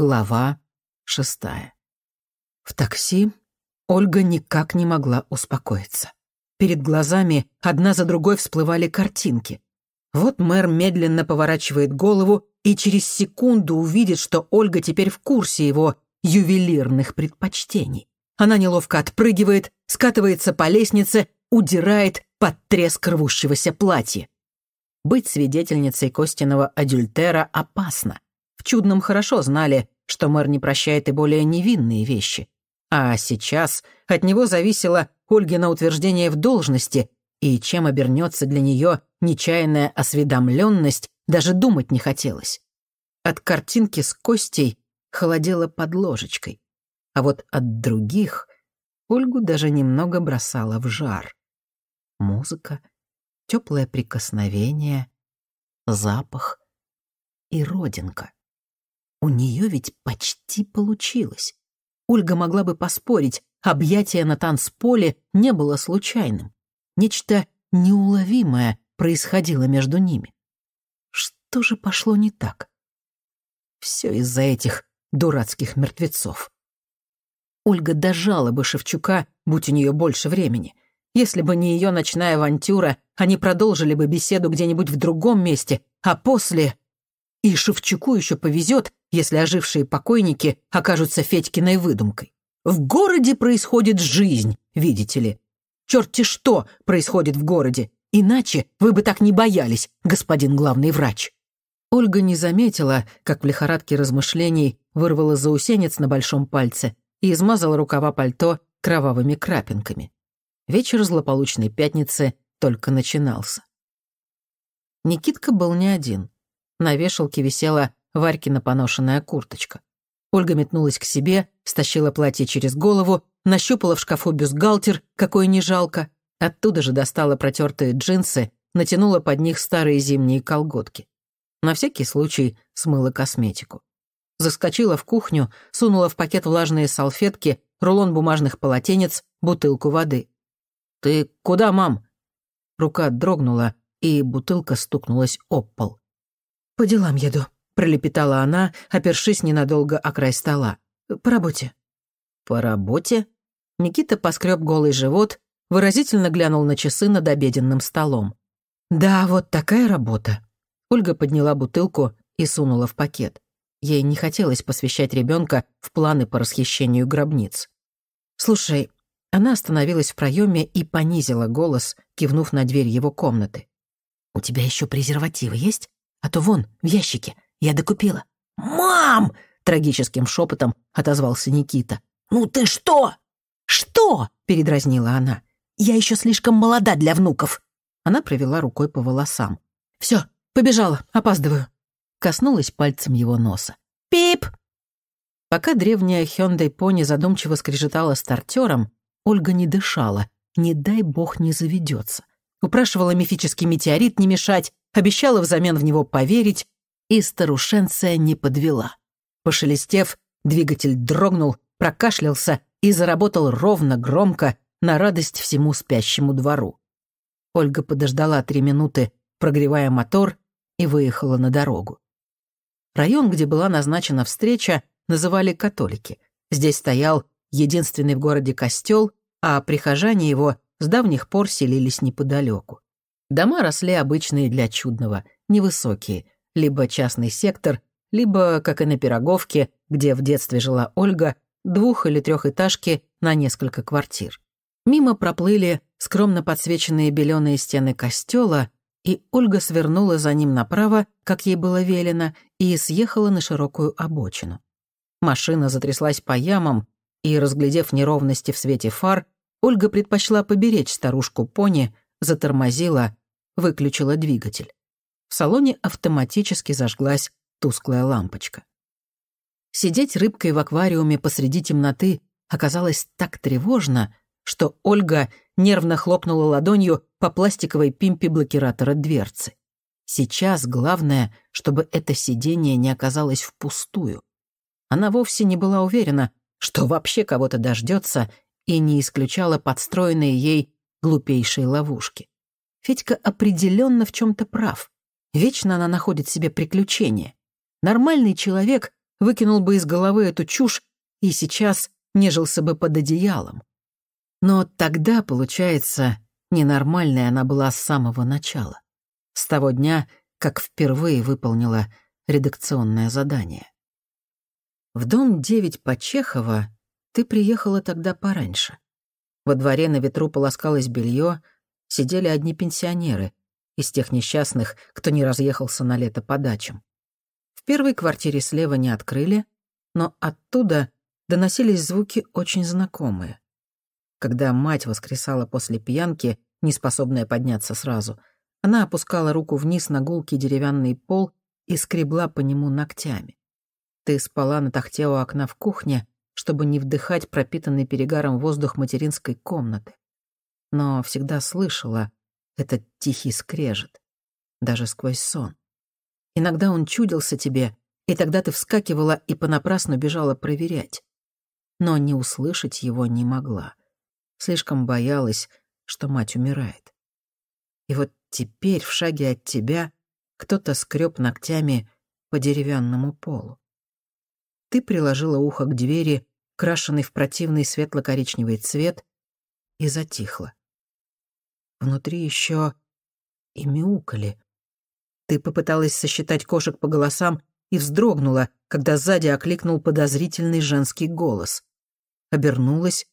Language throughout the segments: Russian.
Глава шестая. В такси Ольга никак не могла успокоиться. Перед глазами одна за другой всплывали картинки. Вот мэр медленно поворачивает голову и через секунду увидит, что Ольга теперь в курсе его ювелирных предпочтений. Она неловко отпрыгивает, скатывается по лестнице, удирает под треск рвущегося платья. Быть свидетельницей Костиного адюльтера опасно. В Чудном хорошо знали, что мэр не прощает и более невинные вещи. А сейчас от него зависело Ольгина утверждение в должности, и чем обернется для нее нечаянная осведомленность, даже думать не хотелось. От картинки с Костей холодело под ложечкой, а вот от других Ольгу даже немного бросала в жар. Музыка, теплое прикосновение, запах и родинка. У нее ведь почти получилось. Ольга могла бы поспорить, объятие на танцполе не было случайным. Нечто неуловимое происходило между ними. Что же пошло не так? Все из-за этих дурацких мертвецов. Ольга дожала бы Шевчука, будь у нее больше времени. Если бы не ее ночная авантюра, они продолжили бы беседу где-нибудь в другом месте, а после... И Шевчуку еще повезет, если ожившие покойники окажутся Федькиной выдумкой. В городе происходит жизнь, видите ли. Черти что происходит в городе, иначе вы бы так не боялись, господин главный врач. Ольга не заметила, как в лихорадке размышлений вырвала заусенец на большом пальце и измазала рукава пальто кровавыми крапинками. Вечер злополучной пятницы только начинался. Никитка был не один. На вешалке висела Варькина поношенная курточка. Ольга метнулась к себе, стащила платье через голову, нащупала в шкафу бюстгальтер, какой не жалко, оттуда же достала протертые джинсы, натянула под них старые зимние колготки. На всякий случай смыла косметику. Заскочила в кухню, сунула в пакет влажные салфетки, рулон бумажных полотенец, бутылку воды. «Ты куда, мам?» Рука дрогнула, и бутылка стукнулась об пол. «По делам еду», — пролепетала она, опершись ненадолго о край стола. «По работе». «По работе?» Никита поскреб голый живот, выразительно глянул на часы над обеденным столом. «Да, вот такая работа». Ольга подняла бутылку и сунула в пакет. Ей не хотелось посвящать ребенка в планы по расхищению гробниц. «Слушай, она остановилась в проеме и понизила голос, кивнув на дверь его комнаты. «У тебя еще презервативы есть? А то вон, в ящике. Я докупила». «Мам!» — трагическим шепотом отозвался Никита. «Ну ты что?» «Что?» — передразнила она. «Я еще слишком молода для внуков». Она провела рукой по волосам. «Все, побежала, опаздываю». Коснулась пальцем его носа. «Пип!» Пока древняя Hyundai Пони задумчиво скрежетала стартером, Ольга не дышала, не дай бог не заведется. Упрашивала мифический метеорит не мешать, обещала взамен в него поверить, и старушенция не подвела. Пошелестев, двигатель дрогнул, прокашлялся и заработал ровно, громко, на радость всему спящему двору. Ольга подождала три минуты, прогревая мотор, и выехала на дорогу. Район, где была назначена встреча, называли католики. Здесь стоял единственный в городе костел а прихожане его с давних пор селились неподалеку. Дома росли обычные для чудного, невысокие, либо частный сектор, либо, как и на Пироговке, где в детстве жила Ольга, двух- или трехэтажки на несколько квартир. Мимо проплыли скромно подсвеченные беленые стены костела, и Ольга свернула за ним направо, как ей было велено, и съехала на широкую обочину. Машина затряслась по ямам, и, разглядев неровности в свете фар, Ольга предпочла поберечь старушку-пони, затормозила, выключила двигатель. В салоне автоматически зажглась тусклая лампочка. Сидеть рыбкой в аквариуме посреди темноты оказалось так тревожно, что Ольга нервно хлопнула ладонью по пластиковой пимпе блокиратора дверцы. Сейчас главное, чтобы это сидение не оказалось впустую. Она вовсе не была уверена, что вообще кого-то дождется и не исключала подстроенные ей глупейшие ловушки. Федька определенно в чем-то прав. Вечно она находит себе приключения. Нормальный человек выкинул бы из головы эту чушь и сейчас нежился бы под одеялом. Но тогда, получается, ненормальной она была с самого начала. С того дня, как впервые выполнила редакционное задание. В дом 9 по Чехова ты приехала тогда пораньше. Во дворе на ветру полоскалось белье, сидели одни пенсионеры из тех несчастных, кто не разъехался на лето по дачам. В первой квартире слева не открыли, но оттуда доносились звуки очень знакомые. Когда мать воскресала после пьянки, не способная подняться сразу, она опускала руку вниз на гулкий деревянный пол и скребла по нему ногтями. Ты спала на тахте у окна в кухне, чтобы не вдыхать пропитанный перегаром воздух материнской комнаты. Но всегда слышала этот тихий скрежет, даже сквозь сон. Иногда он чудился тебе, и тогда ты вскакивала и понапрасну бежала проверять. Но не услышать его не могла. Слишком боялась, что мать умирает. И вот теперь в шаге от тебя кто-то скреб ногтями по деревянному полу. Ты приложила ухо к двери, крашенной в противный светло-коричневый цвет, и затихла. Внутри еще и мяукали. Ты попыталась сосчитать кошек по голосам и вздрогнула, когда сзади окликнул подозрительный женский голос. Обернулась,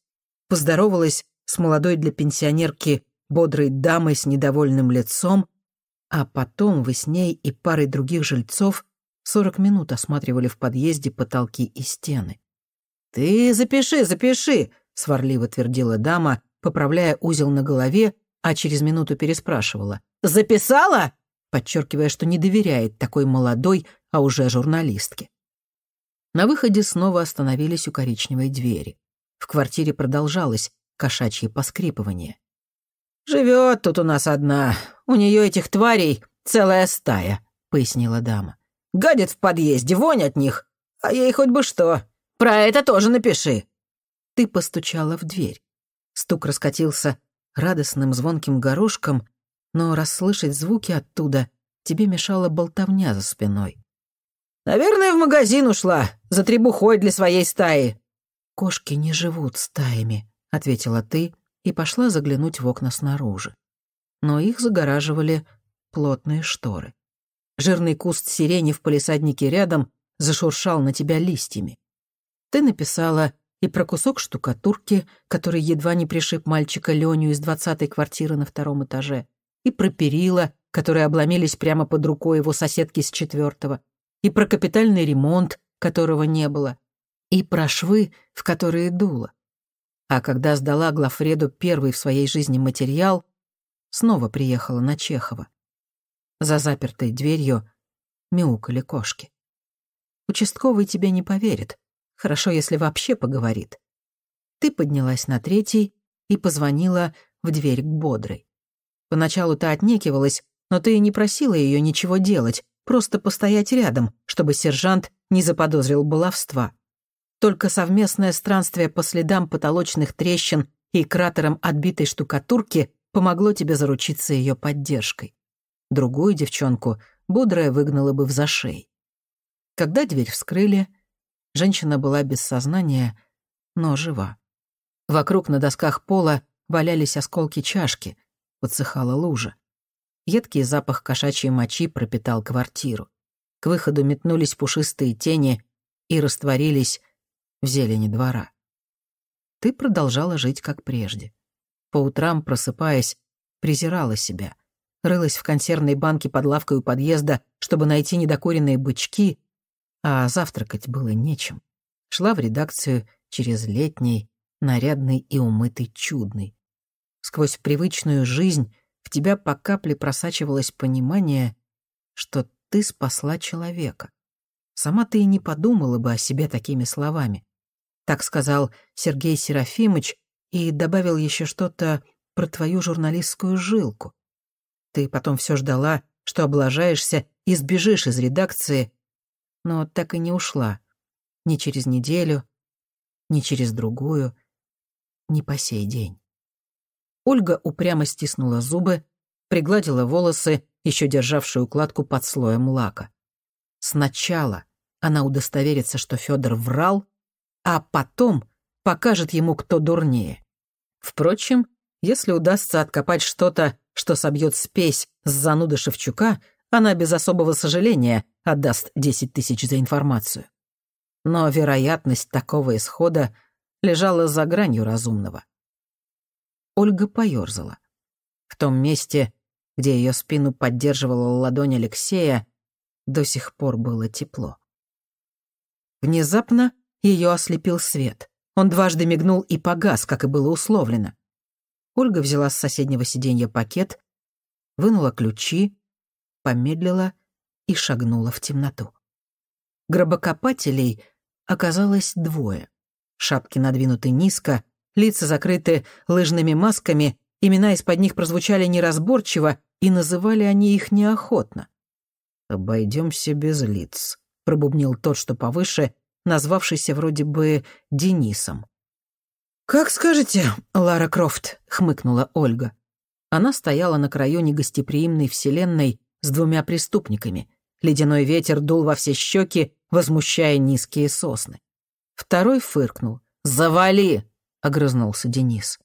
поздоровалась с молодой для пенсионерки бодрой дамой с недовольным лицом, а потом вы с ней и парой других жильцов сорок минут осматривали в подъезде потолки и стены. «Ты запиши, запиши!» — сварливо твердила дама, поправляя узел на голове, а через минуту переспрашивала. «Записала?» подчеркивая, что не доверяет такой молодой, а уже журналистке. На выходе снова остановились у коричневой двери. В квартире продолжалось кошачье поскрипывание. «Живет тут у нас одна. У нее этих тварей целая стая», — пояснила дама. «Гадят в подъезде, вонь от них. А ей хоть бы что. Про это тоже напиши». Ты постучала в дверь. Стук раскатился радостным звонким горошком, но расслышать звуки оттуда тебе мешала болтовня за спиной. «Наверное, в магазин ушла, за требухой для своей стаи». «Кошки не живут стаями», — ответила ты и пошла заглянуть в окна снаружи. Но их загораживали плотные шторы. Жирный куст сирени в палисаднике рядом зашуршал на тебя листьями. Ты написала и про кусок штукатурки, который едва не пришиб мальчика Леню из двадцатой квартиры на втором этаже, и про перила, которые обломились прямо под рукой его соседки с четвертого, и про капитальный ремонт, которого не было, и про швы, в которые дуло. А когда сдала Глафреду первый в своей жизни материал, снова приехала на Чехова. За запертой дверью мяукали кошки. Участковый тебе не поверит. Хорошо, если вообще поговорит. Ты поднялась на третий и позвонила в дверь к Бодрой. Поначалу ты отнекивалась, но ты и не просила ее ничего делать, просто постоять рядом, чтобы сержант не заподозрил баловства. Только совместное странствие по следам потолочных трещин и кратерам отбитой штукатурки помогло тебе заручиться ее поддержкой. Другую девчонку бодрая выгнала бы в зашей. Когда дверь вскрыли, женщина была без сознания, но жива. Вокруг на досках пола валялись осколки чашки, подсыхала лужа. Едкий запах кошачьей мочи пропитал квартиру. К выходу метнулись пушистые тени и растворились в зелени двора. Ты продолжала жить как прежде. По утрам, просыпаясь, презирала себя. Рылась в консервной банке под лавкой у подъезда, чтобы найти недокуренные бычки, а завтракать было нечем. Шла в редакцию через летний, нарядный и умытый чудный. Сквозь привычную жизнь в тебя по капле просачивалось понимание, что ты спасла человека. Сама ты и не подумала бы о себе такими словами. Так сказал Сергей Серафимович и добавил еще что-то про твою журналистскую жилку. Ты потом все ждала, что облажаешься и сбежишь из редакции, но так и не ушла. Ни через неделю, ни через другую, ни по сей день. Ольга упрямо стиснула зубы, пригладила волосы, еще державшие укладку под слоем лака. Сначала она удостоверится, что Федор врал, а потом покажет ему, кто дурнее. Впрочем, если удастся откопать что-то, что собьет спесь с зануды Шевчука, она без особого сожаления отдаст 10 тысяч за информацию. Но вероятность такого исхода лежала за гранью разумного. Ольга поёрзала. В том месте, где ее спину поддерживала ладонь Алексея, до сих пор было тепло. Внезапно ее ослепил свет. Он дважды мигнул и погас, как и было условлено. Ольга взяла с соседнего сиденья пакет, вынула ключи, помедлила и шагнула в темноту. Гробокопателей оказалось двое. Шапки надвинуты низко, лица закрыты лыжными масками, имена из-под них прозвучали неразборчиво, и называли они их неохотно. «Обойдемся без лиц», — пробубнил тот, что повыше, назвавшийся вроде бы Денисом. «Как скажете, Лара Крофт», — хмыкнула Ольга. Она стояла на краю негостеприимной вселенной с двумя преступниками. Ледяной ветер дул во все щеки, возмущая низкие сосны. Второй фыркнул. «Завали!» — огрызнулся Денис.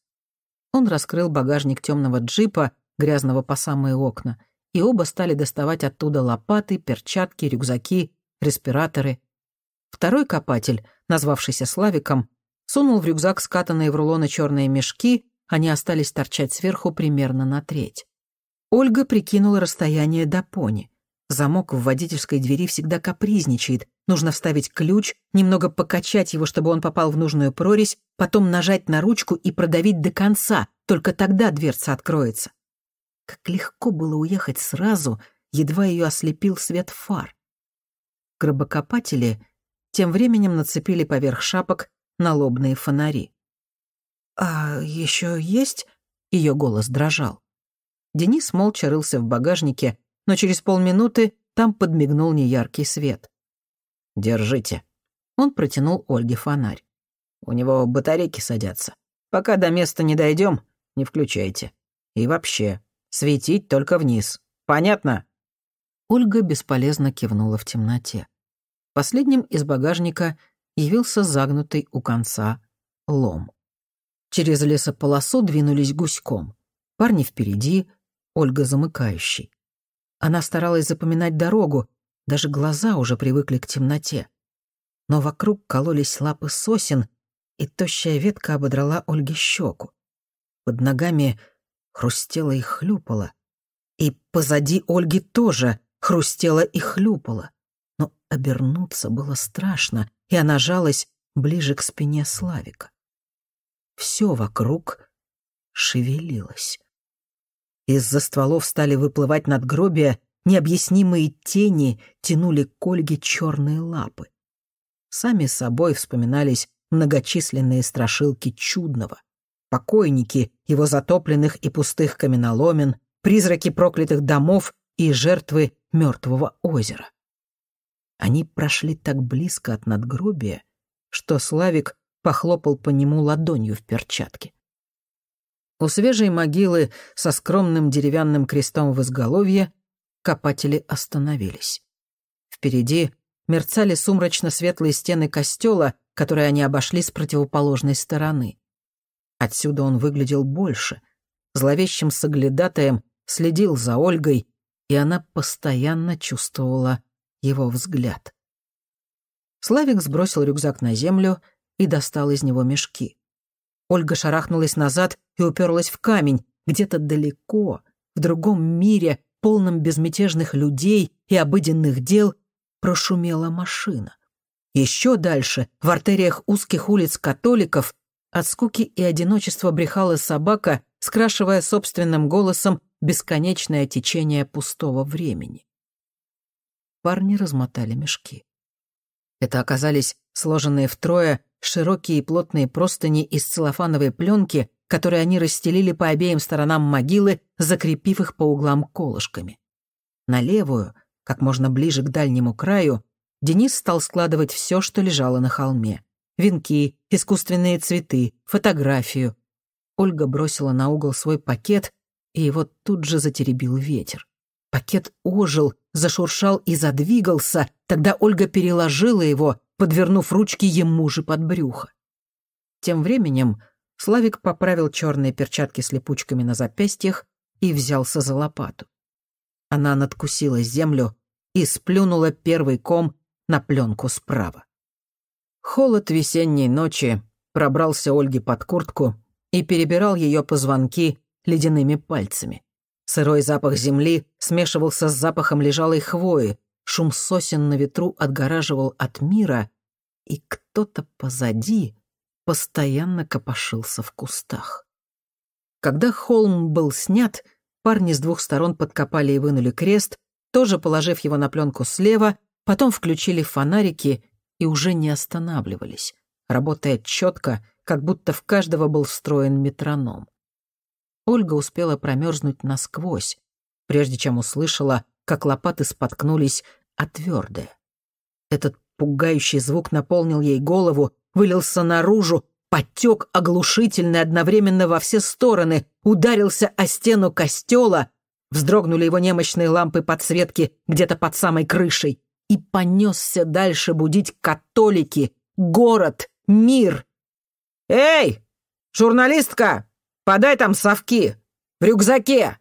Он раскрыл багажник темного джипа, грязного по самые окна, и оба стали доставать оттуда лопаты, перчатки, рюкзаки, респираторы. Второй копатель, назвавшийся Славиком, сунул в рюкзак скатанные в рулоны черные мешки, они остались торчать сверху примерно на треть. Ольга прикинула расстояние до пони. Замок в водительской двери всегда капризничает. Нужно вставить ключ, немного покачать его, чтобы он попал в нужную прорезь, потом нажать на ручку и продавить до конца, только тогда дверца откроется. Как легко было уехать сразу, едва ее ослепил свет фар. Гробокопатели тем временем нацепили поверх шапок налобные фонари. «А еще есть?» — ее голос дрожал. Денис молча рылся в багажнике, но через полминуты там подмигнул неяркий свет. «Держите». Он протянул Ольге фонарь. «У него батарейки садятся. Пока до места не дойдем, не включайте. И вообще, Светить только вниз. Понятно?» Ольга бесполезно кивнула в темноте. Последним из багажника явился загнутый у конца лом. Через лесополосу двинулись гуськом. Парни впереди, Ольга замыкающий. Она старалась запоминать дорогу, даже глаза уже привыкли к темноте. Но вокруг кололись лапы сосен, и тощая ветка ободрала Ольге щеку. Под ногами хрустело и хлюпало. И позади Ольги тоже хрустело и хлюпало. Но обернуться было страшно, и она жалась ближе к спине Славика. Все вокруг шевелилось. Из-за стволов стали выплывать надгробия, необъяснимые тени тянули к Ольге черные лапы. Сами собой вспоминались многочисленные страшилки чудного покойники его затопленных и пустых каменоломен, призраки проклятых домов и жертвы мертвого озера. Они прошли так близко от надгробия, что Славик похлопал по нему ладонью в перчатке. У свежей могилы со скромным деревянным крестом в изголовье копатели остановились. Впереди мерцали сумрачно-светлые стены костела, которые они обошли с противоположной стороны. Отсюда он выглядел больше. Зловещим соглядатаем следил за Ольгой, и она постоянно чувствовала его взгляд. Славик сбросил рюкзак на землю и достал из него мешки. Ольга шарахнулась назад и уперлась в камень. Где-то далеко, в другом мире, полном безмятежных людей и обыденных дел, прошумела машина. Еще дальше, в артериях узких улиц католиков, от скуки и одиночества брехала собака, скрашивая собственным голосом бесконечное течение пустого времени. Парни размотали мешки. Это оказались сложенные втрое широкие и плотные простыни из целлофановой пленки, которые они расстелили по обеим сторонам могилы, закрепив их по углам колышками. На левую, как можно ближе к дальнему краю, Денис стал складывать все, что лежало на холме венки, искусственные цветы, фотографию. Ольга бросила на угол свой пакет, и его тут же затеребил ветер. Пакет ожил, зашуршал и задвигался, тогда Ольга переложила его, подвернув ручки ему же под брюхо. Тем временем Славик поправил черные перчатки с липучками на запястьях и взялся за лопату. Она надкусила землю и сплюнула первый ком на пленку справа. Холод весенней ночи пробрался Ольге под куртку и перебирал ее позвонки ледяными пальцами. Сырой запах земли смешивался с запахом лежалой хвои, шум сосен на ветру отгораживал от мира, и кто-то позади постоянно копошился в кустах. Когда холм был снят, парни с двух сторон подкопали и вынули крест, тоже положив его на пленку слева, потом включили фонарики и уже не останавливались, работая четко, как будто в каждого был встроен метроном. Ольга успела промерзнуть насквозь, прежде чем услышала, как лопаты споткнулись о твердое. Этот пугающий звук наполнил ей голову, вылился наружу, потек оглушительно одновременно во все стороны, ударился о стену костела, вздрогнули его немощные лампы подсветки где-то под самой крышей и понесся дальше будить католики, город, мир. «Эй, журналистка, подай там совки! В рюкзаке!»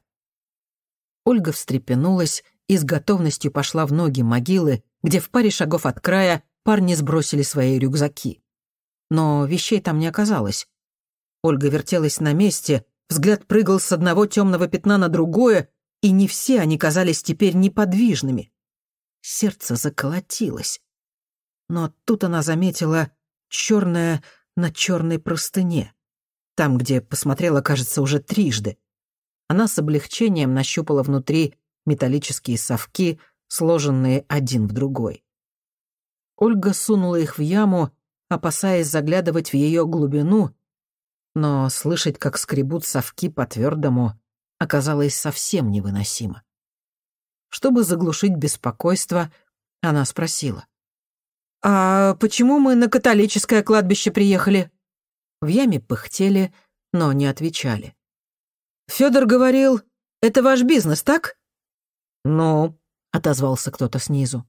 Ольга встрепенулась и с готовностью пошла в ноги могилы, где в паре шагов от края парни сбросили свои рюкзаки. Но вещей там не оказалось. Ольга вертелась на месте, взгляд прыгал с одного темного пятна на другое, и не все они казались теперь неподвижными. Сердце заколотилось. Но тут она заметила черное на черной простыне. Там, где посмотрела, кажется, уже трижды. Она с облегчением нащупала внутри металлические совки, сложенные один в другой. Ольга сунула их в яму, опасаясь заглядывать в ее глубину, но слышать, как скребут совки по твердому, оказалось совсем невыносимо. Чтобы заглушить беспокойство, она спросила. «А почему мы на католическое кладбище приехали?» В яме пыхтели, но не отвечали. Федор говорил, это ваш бизнес, так?» «Ну», — отозвался кто-то снизу.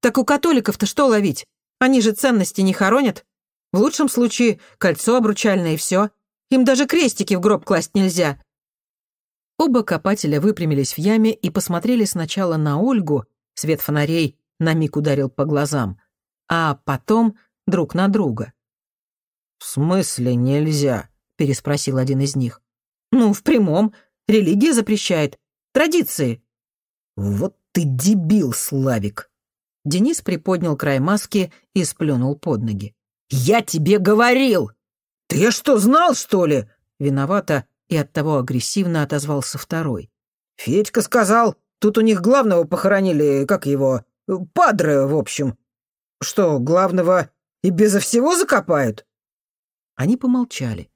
«Так у католиков-то что ловить? Они же ценности не хоронят. В лучшем случае кольцо обручальное и все. Им даже крестики в гроб класть нельзя. Оба копателя выпрямились в яме и посмотрели сначала на Ольгу, свет фонарей на миг ударил по глазам, а потом друг на друга. «В смысле нельзя?» — переспросил один из них. «Ну, в прямом. Религия запрещает. Традиции». «Вот ты дебил, Славик!» Денис приподнял край маски и сплюнул под ноги. «Я тебе говорил!» «Ты что, знал, что ли?» Виновато и оттого агрессивно отозвался второй. «Федька сказал, тут у них главного похоронили, как его, падре, в общем. Что, главного и безо всего закопают?» Они помолчали.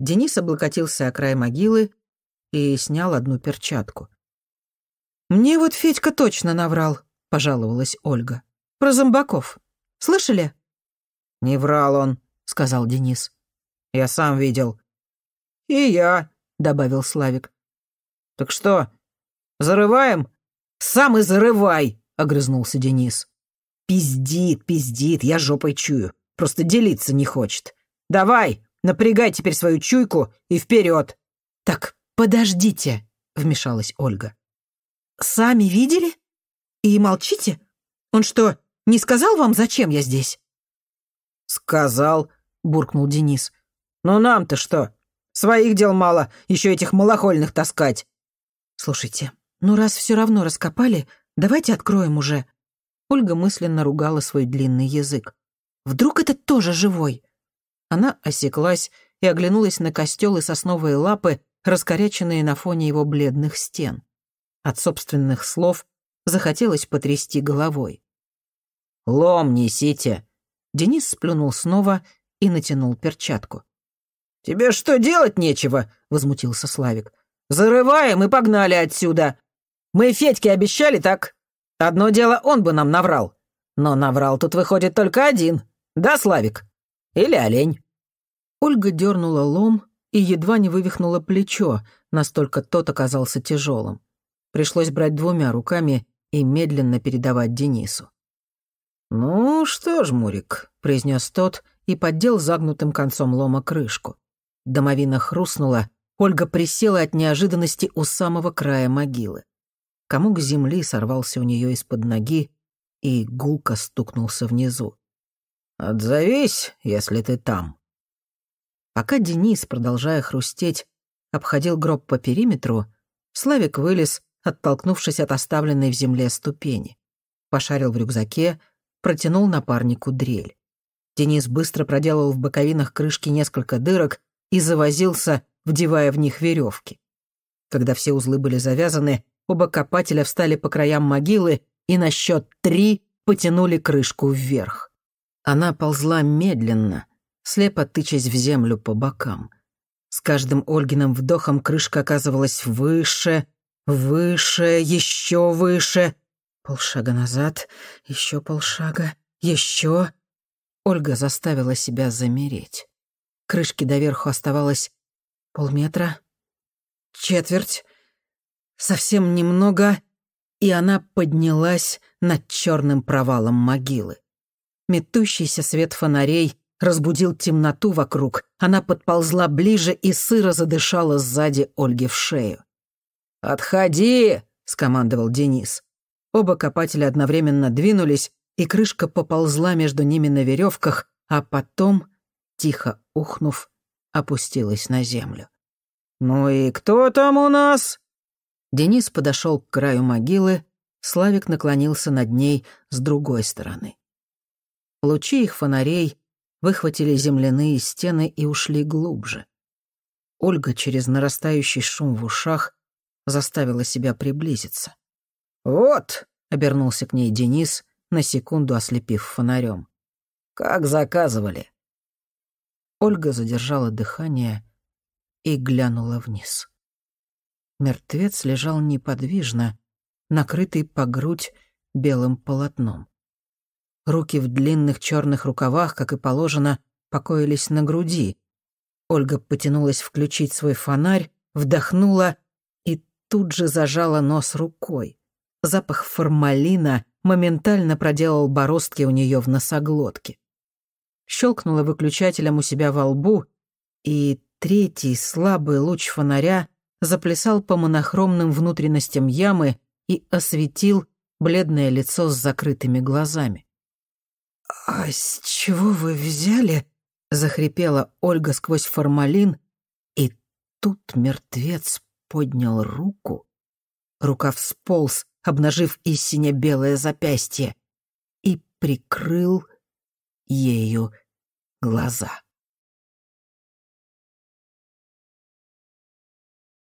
Денис облокотился о край могилы и снял одну перчатку. «Мне вот Федька точно наврал», — пожаловалась Ольга. «Про зомбаков. Слышали?» «Не врал он», — сказал Денис. «Я сам видел. «И я», — добавил Славик. «Так что, зарываем?» «Сам и зарывай», — огрызнулся Денис. «Пиздит, пиздит, я жопой чую. Просто делиться не хочет. Давай, напрягай теперь свою чуйку и вперед. «Так, подождите», — вмешалась Ольга. «Сами видели? И молчите? Он что, не сказал вам, зачем я здесь?» «Сказал», — буркнул Денис. «Но нам-то что? Своих дел мало, еще этих малохольных таскать». «Слушайте, ну раз все равно раскопали, давайте откроем уже». Ольга мысленно ругала свой длинный язык. «Вдруг это тоже живой?» Она осеклась и оглянулась на костел и сосновые лапы, раскоряченные на фоне его бледных стен. От собственных слов захотелось потрясти головой. «Лом несите!» Денис сплюнул снова и натянул перчатку. «Тебе что, делать нечего?» — возмутился Славик. «Зарываем и погнали отсюда. Мы Федьке обещали, так? Одно дело он бы нам наврал. Но наврал тут выходит только один. Да, Славик? Или олень?» Ольга дернула лом и едва не вывихнула плечо, настолько тот оказался тяжелым. Пришлось брать двумя руками и медленно передавать Денису. «Ну что ж, Мурик», — произнес тот и поддел загнутым концом лома крышку. Домовина хрустнула, Ольга присела от неожиданности у самого края могилы. Комок земли сорвался у нее из-под ноги и гулко стукнулся внизу. «Отзовись, если ты там». Пока Денис, продолжая хрустеть, обходил гроб по периметру, Славик вылез, оттолкнувшись от оставленной в земле ступени. Пошарил в рюкзаке, протянул напарнику дрель. Денис быстро проделал в боковинах крышки несколько дырок и завозился, вдевая в них веревки. Когда все узлы были завязаны, оба копателя встали по краям могилы и на счет три потянули крышку вверх. Она ползла медленно, слепо тычась в землю по бокам. С каждым Ольгиным вдохом крышка оказывалась выше, выше, еще выше. Полшага назад, еще полшага, еще. Ольга заставила себя замереть. Крышки доверху оставалось полметра, четверть, совсем немного, и она поднялась над черным провалом могилы. Метущийся свет фонарей разбудил темноту вокруг. Она подползла ближе и сыро задышала сзади Ольги в шею. «Отходи!» — скомандовал Денис. Оба копателя одновременно двинулись, и крышка поползла между ними на веревках, а потом, тихо ухнув, опустилась на землю. «Ну и кто там у нас?» Денис подошел к краю могилы, Славик наклонился над ней с другой стороны. Лучи их фонарей выхватили земляные стены и ушли глубже. Ольга через нарастающий шум в ушах заставила себя приблизиться. «Вот», — обернулся к ней Денис, на секунду ослепив фонарем. «Как заказывали». Ольга задержала дыхание и глянула вниз. Мертвец лежал неподвижно, накрытый по грудь белым полотном. Руки в длинных черных рукавах, как и положено, покоились на груди. Ольга потянулась включить свой фонарь, вдохнула тут же зажала нос рукой. Запах формалина моментально проделал бороздки у нее в носоглотке. Щелкнула выключателем у себя во лбу, и третий слабый луч фонаря заплясал по монохромным внутренностям ямы и осветил бледное лицо с закрытыми глазами. «А с чего вы взяли?» — захрипела Ольга сквозь формалин, и тут мертвец поднял руку. Рука всполз, обнажив истине белое запястье, и прикрыл ею глаза.